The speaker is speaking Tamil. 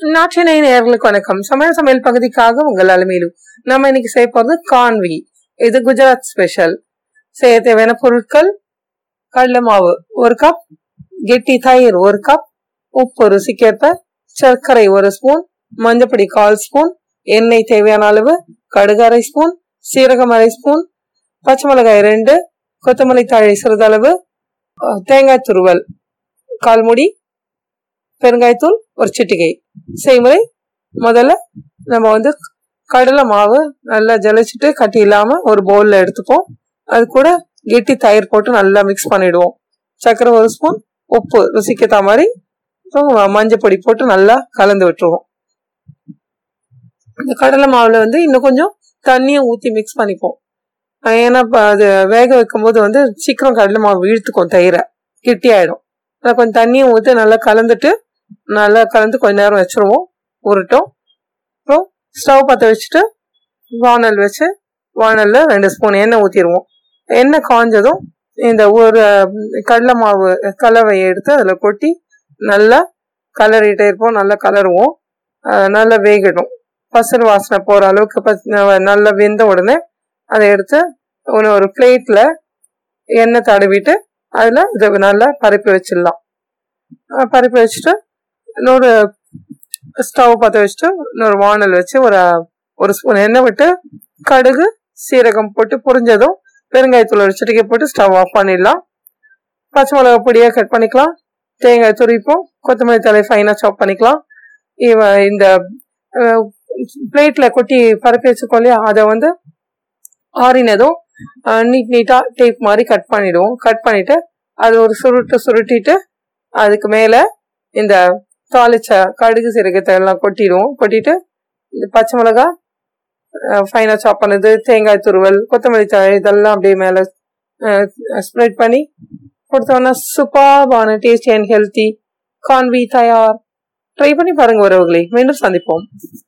நாட்டினை நேர்களுக்கு வணக்கம். சமையல் சமையல் பகுதிக்காக உங்கள் அலுமையிலும் நம்ம இன்னைக்கு செய்ய போறது கான்வி. இது குஜராத் ஸ்பெஷல் செய்ய தேவையான பொருட்கள் கடல மாவு ஒரு கப் கெட்டி தயிர் ஒரு கப் உப்பு ருசிக்கேற்ப சர்க்கரை ஒரு ஸ்பூன் மஞ்சப்பொடி கால் ஸ்பூன் எண்ணெய் தேவையான அளவு கடுகு அரை ஸ்பூன் சீரகம் அரை ஸ்பூன் பச்சை மிளகாய் ரெண்டு கொத்தமல்லி தழை சிறிதளவு தேங்காய் துருவல் கால்முடி பெருங்காயத்தூள் ஒரு சிட்டிகை. செய்முறை முதல்ல நம்ம வந்து கடலை மாவு நல்லா ஜலிச்சுட்டு கட்டி இல்லாமல் ஒரு பவுலில் எடுத்துப்போம். அது கூட கெட்டி தயிர் போட்டு நல்லா மிக்ஸ் பண்ணிடுவோம். சர்க்கரை ஒரு ஸ்பூன் உப்பு ருசிக்கத்த மாதிரி மஞ்சள் பொடி போட்டு நல்லா கலந்து விட்டுருவோம். இந்த கடலை மாவில் வந்து இன்னும் கொஞ்சம் தண்ணியை ஊற்றி மிக்ஸ் பண்ணிப்போம். ஏன்னா அது வேக வைக்கும்போது வந்து சீக்கிரம் கடலை மாவு இழுத்துக்கும் தயிரை. கெட்டி ஆகிடும் கொஞ்சம் தண்ணியை ஊற்றி நல்லா கலந்துட்டு நல்லா கலந்து கொஞ்ச நேரம் வச்சுருவோம். உருட்டும். அப்புறம் ஸ்டவ் பற்ற வச்சுட்டு வானல் வச்சு வானலில் ரெண்டு ஸ்பூன் எண்ணெய் ஊற்றிடுவோம் எண்ணெய் காஞ்சதும் இந்த ஒரு கடலை மாவு கலவையை எடுத்து அதில் கொட்டி நல்லா கலரிட்டே இருப்போம். நல்லா கலருவோம். நல்லா வேகட்டும். பசர் வாசனை போகிற அளவுக்கு பச்- நல்லா வெந்த உடனே அதை எடுத்து ஒன்று ஒரு பிளேட்டில் எண்ணெய் தடவிட்டு அதில் இதை நல்லா பரப்பி வச்சிடலாம். அஹ் பரப்பி வச்சுட்டு இன்னொரு ஸ்டவ் பற்ற வச்சுட்டு இன்னொரு வானல் வச்சு ஒரு ஒரு ஸ்பூன் எண்ணெய் விட்டு கடுகு சீரகம் போட்டு புரிஞ்சதும் பெருங்காயத்தூள் ஒரு சிட்டிக்கை போட்டு ஸ்டவ் ஆஃப் பண்ணிடலாம். பச்சை மிளகா பொடியாக கட் பண்ணிக்கலாம். தேங்காய் துரிப்போம் கொத்தமல்லி தலை ஃபைனாக சாப் பண்ணிக்கலாம். இவ இந்த பிளேட்டில் கொட்டி பரப்பி வச்சுக்கோ இல்லையா? அதை வந்து ஆறினதும் நீட் நீட்டாக டேப் மாதிரி கட் பண்ணிவிடுவோம் கட் பண்ணிவிட்டு அது ஒரு சுருட்டு சுருட்டிட்டு அதுக்கு மேலே இந்த தாளிச்ச கடுகு சீரகத்தை எல்லாம் கொட்டிடுவோம். கொட்டிட்டு இந்த பச்சை மிளகா ஃபைனாக சாப் பண்ணது தேங்காய் துருவல் கொத்தமல்லி தழை இதெல்லாம் அப்படியே மேலே ஸ்ப்ரெட் பண்ணி கொடுத்தோன்னா சூப்பர்பான டேஸ்டி அண்ட் ஹெல்த்தி கான்வி தயார். ட்ரை பண்ணி பாருங்கள் உறவுகளை. மீண்டும் சந்திப்போம்.